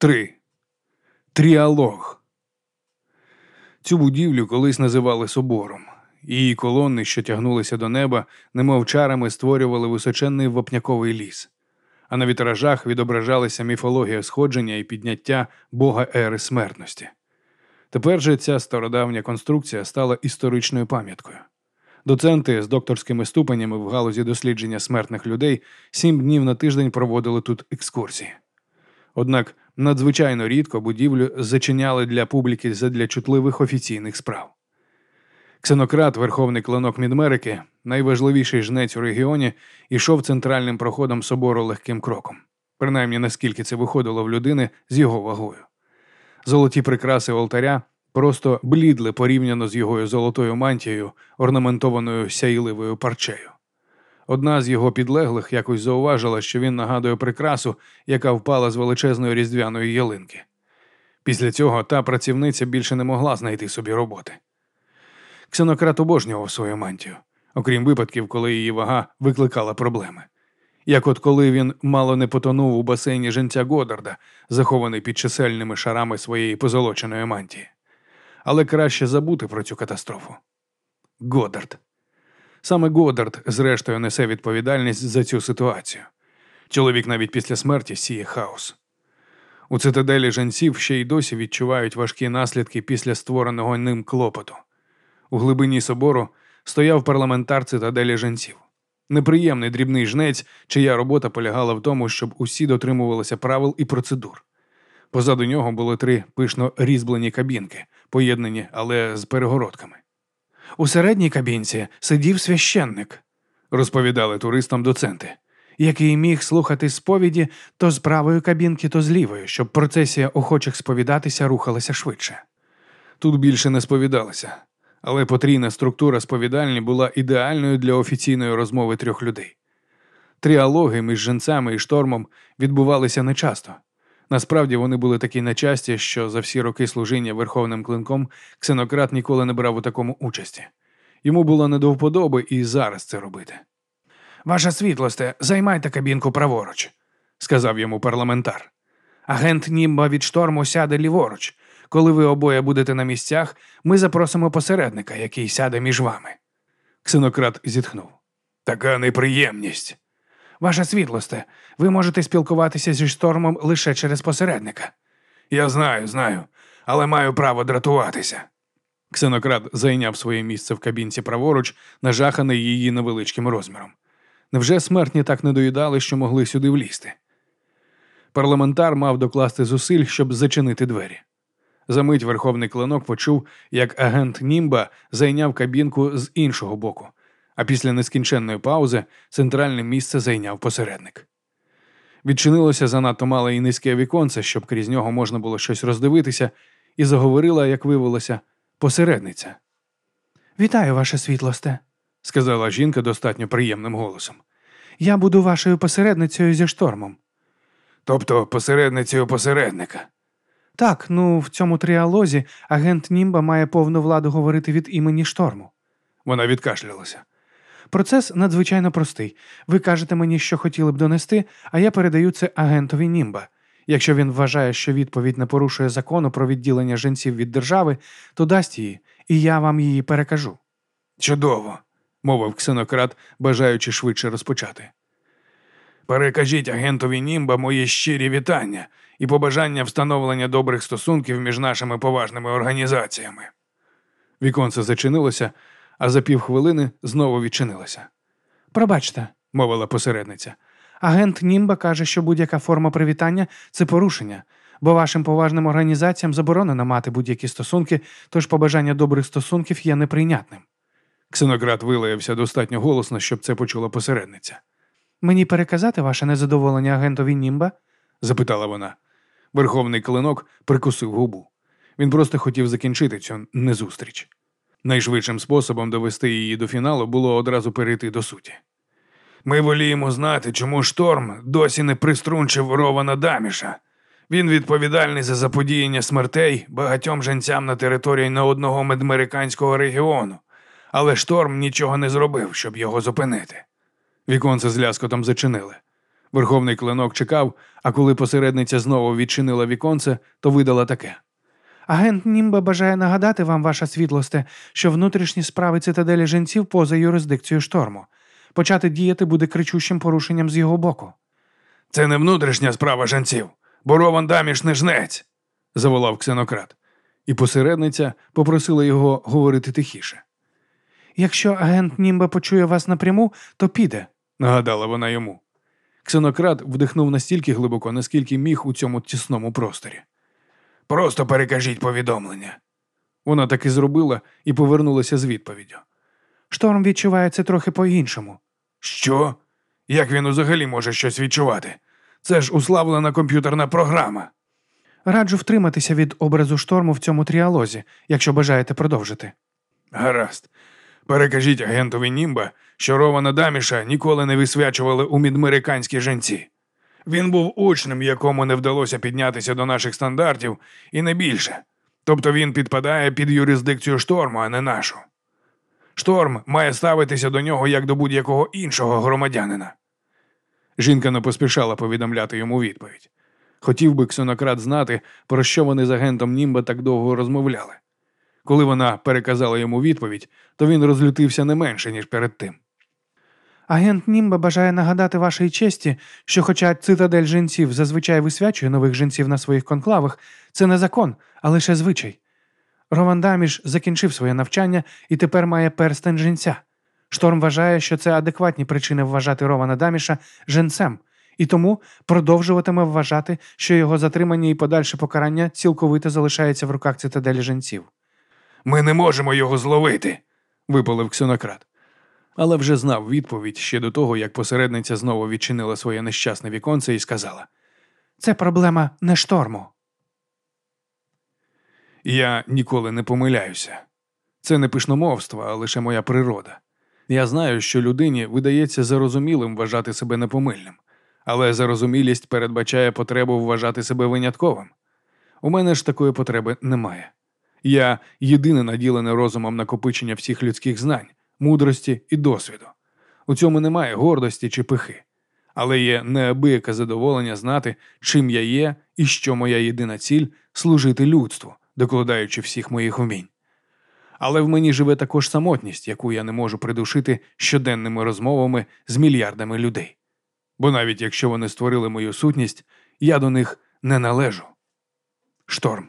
Три. Тріалог. Цю будівлю колись називали собором. Її колони, що тягнулися до неба, немов чарами створювали височенний вопняковий ліс. А на вітражах відображалася міфологія сходження і підняття бога ери смертності. Тепер же ця стародавня конструкція стала історичною пам'яткою. Доценти з докторськими ступенями в галузі дослідження смертних людей сім днів на тиждень проводили тут екскурсії. Однак надзвичайно рідко будівлю зачиняли для публіки задля чутливих офіційних справ. Ксенократ, верховний клинок Мідмерики, найважливіший жнець у регіоні, ішов центральним проходом собору легким кроком, принаймні наскільки це виходило в людини з його вагою. Золоті прикраси алтаря просто блідли порівняно з його золотою мантією, орнаментованою сяйливою парчею. Одна з його підлеглих якось зауважила, що він нагадує прикрасу, яка впала з величезної різдвяної ялинки. Після цього та працівниця більше не могла знайти собі роботи. Ксенократ обожнював свою мантію, окрім випадків, коли її вага викликала проблеми. Як от коли він мало не потонув у басейні женця Годарда, захований під чисельними шарами своєї позолоченої мантії. Але краще забути про цю катастрофу. Годард. Саме Годард, зрештою, несе відповідальність за цю ситуацію. Чоловік навіть після смерті сіє хаос. У цитаделі женців ще й досі відчувають важкі наслідки після створеного ним клопоту. У глибині собору стояв парламентар цитаделі женців. Неприємний дрібний жнець, чия робота полягала в тому, щоб усі дотримувалися правил і процедур. Позаду нього були три пишно різьблені кабінки, поєднані, але з перегородками. У середній кабінці сидів священник, розповідали туристам доценти, який міг слухати сповіді то з правої кабінки, то з лівої, щоб процесія охочих сповідатися рухалася швидше. Тут більше не сповідалися, але потрійна структура сповідальні була ідеальною для офіційної розмови трьох людей. Тріалоги між женцями і штормом відбувалися нечасто. Насправді вони були такі нечасті, що за всі роки служіння верховним клинком ксенократ ніколи не брав у такому участі. Йому було не до вподоби і зараз це робити. Ваша світлосте, займайте кабінку праворуч, сказав йому парламентар. Агент Німба від шторму сяде ліворуч. Коли ви обоє будете на місцях, ми запросимо посередника, який сяде між вами. Ксенократ зітхнув. Така неприємність. Ваша світлосте, ви можете спілкуватися зі штормом лише через посередника. Я знаю, знаю, але маю право дратуватися. Ксенократ зайняв своє місце в кабінці праворуч, нажаханий її невеличким розміром. Невже смертні так не доїдали, що могли сюди влізти? Парламентар мав докласти зусиль, щоб зачинити двері. Замить верховний клинок почув, як агент Німба зайняв кабінку з іншого боку, а після нескінченної паузи центральне місце зайняв посередник. Відчинилося занадто мале і низьке віконце, щоб крізь нього можна було щось роздивитися, і заговорила, як виявилося, посередниця. Вітаю, ваше світлосте, сказала жінка достатньо приємним голосом. Я буду вашою посередницею зі штормом. Тобто посередницею посередника. Так, ну в цьому тріалозі агент Німба має повну владу говорити від імені шторму. Вона відкашлялася. Процес надзвичайно простий. Ви кажете мені, що хотіли б донести, а я передаю це агентові Німба. Якщо він вважає, що відповідь не порушує закону про відділення жінців від держави, то дасть її, і я вам її перекажу. Чудово, мовив ксенократ, бажаючи швидше розпочати. Перекажіть агентові Німба мої щирі вітання і побажання встановлення добрих стосунків між нашими поважними організаціями. Віконце зачинилося, а за півхвилини знову відчинилося. Пробачте, мовила посередниця. Агент Німба каже, що будь-яка форма привітання це порушення, бо вашим поважним організаціям заборонено мати будь-які стосунки, тож побажання добрих стосунків є неприйнятним. Ксенократ вилаявся достатньо голосно, щоб це почула посередниця. Мені переказати ваше незадоволення агентові Німба? запитала вона. Верховний клинок прикусив губу. Він просто хотів закінчити цю незустріч. Найшвидшим способом довести її до фіналу було одразу перейти до суті. Ми воліємо знати, чому шторм досі не приструнчив Рована Даміша. Він відповідальний за заподіяння смертей багатьом женцям на території не одного медмериканського регіону, але шторм нічого не зробив, щоб його зупинити. Віконце з ляскотом зачинили. Верховний клинок чекав, а коли посередниця знову відчинила віконце, то видала таке. Агент Німба бажає нагадати вам, ваша світлосте, що внутрішні справи цитаделі жінців поза юрисдикцією шторму. Почати діяти буде кричущим порушенням з його боку. Це не внутрішня справа жанців, бо Рован Даміш не жнець, заволав ксенократ, і посередниця попросила його говорити тихіше. Якщо агент Німба почує вас напряму, то піде. нагадала вона йому. Ксенократ вдихнув настільки глибоко, наскільки міг у цьому тісному просторі. Просто перекажіть повідомлення. Вона так і зробила і повернулася з відповіддю. Шторм відчуває це трохи по-іншому. Що? Як він взагалі може щось відчувати? Це ж уславлена комп'ютерна програма. Раджу втриматися від образу шторму в цьому тріалозі, якщо бажаєте продовжити. Гаразд. Перекажіть агентові Німба, що Рована Даміша ніколи не висвячували у мідмериканській женці. Він був учнем, якому не вдалося піднятися до наших стандартів, і не більше. Тобто він підпадає під юрисдикцію шторму, а не нашу. Шторм має ставитися до нього як до будь-якого іншого громадянина. Жінка не поспішала повідомляти йому відповідь. Хотів би ксенократ знати, про що вони з агентом Німба так довго розмовляли. Коли вона переказала йому відповідь, то він розлютився не менше, ніж перед тим. Агент Німба бажає нагадати вашій честі, що, хоча цитадель жінців зазвичай висвячує нових жінців на своїх конклавах, це не закон, а лише звичай. Роман Даміш закінчив своє навчання і тепер має перстень жінця. Шторм вважає, що це адекватні причини вважати Романа Даміша женцем, і тому продовжуватиме вважати, що його затримання і подальше покарання цілковито залишається в руках цитаделі жінців. Ми не можемо його зловити, випалив ксенократ. Але вже знав відповідь ще до того, як посередниця знову відчинила своє нещасне віконце і сказала: Це проблема не шторму. Я ніколи не помиляюся. Це не пишномовство, а лише моя природа. Я знаю, що людині видається зарозумілим вважати себе непомильним, але зарозумілість передбачає потребу вважати себе винятковим. У мене ж такої потреби немає. Я єдине наділене розумом накопичення всіх людських знань, мудрості і досвіду. У цьому немає гордості чи пихи, але є неабияке задоволення знати, чим я є і що моя єдина ціль служити людству, докладаючи всіх моїх умінь. Але в мені живе також самотність, яку я не можу придушити щоденними розмовами з мільярдами людей. Бо навіть якщо вони створили мою сутність, я до них не належу. Шторм.